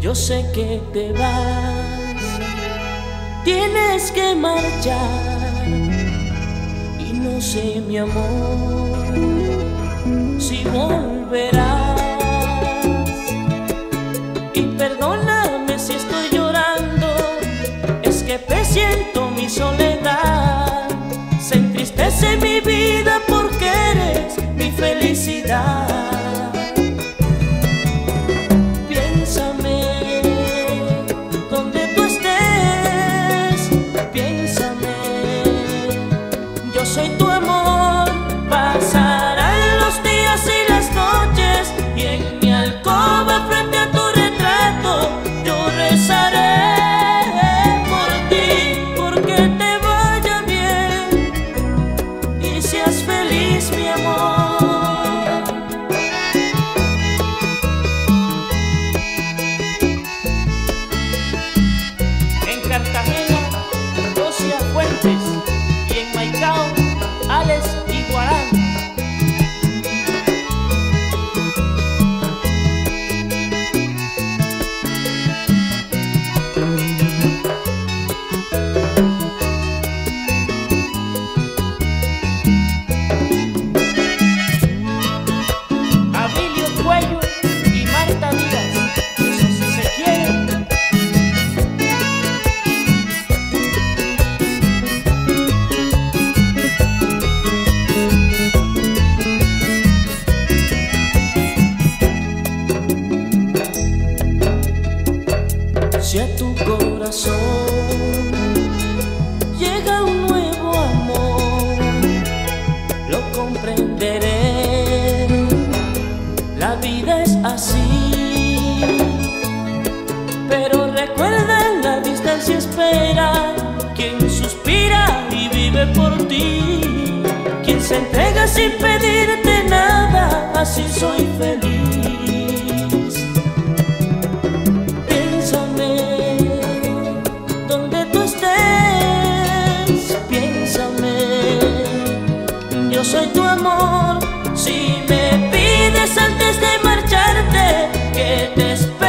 Yo sé que te vas, tienes que marchar y no sé mi amor si volverás. amor. Si a tu corazón llega un nuevo amor, lo comprenderé. La vida es así, pero recuerda la distancia espera quien suspira y vive por ti, quien se entrega sin pedirte yo soy tu amor. Si me pides antes de marcharte, que te espero.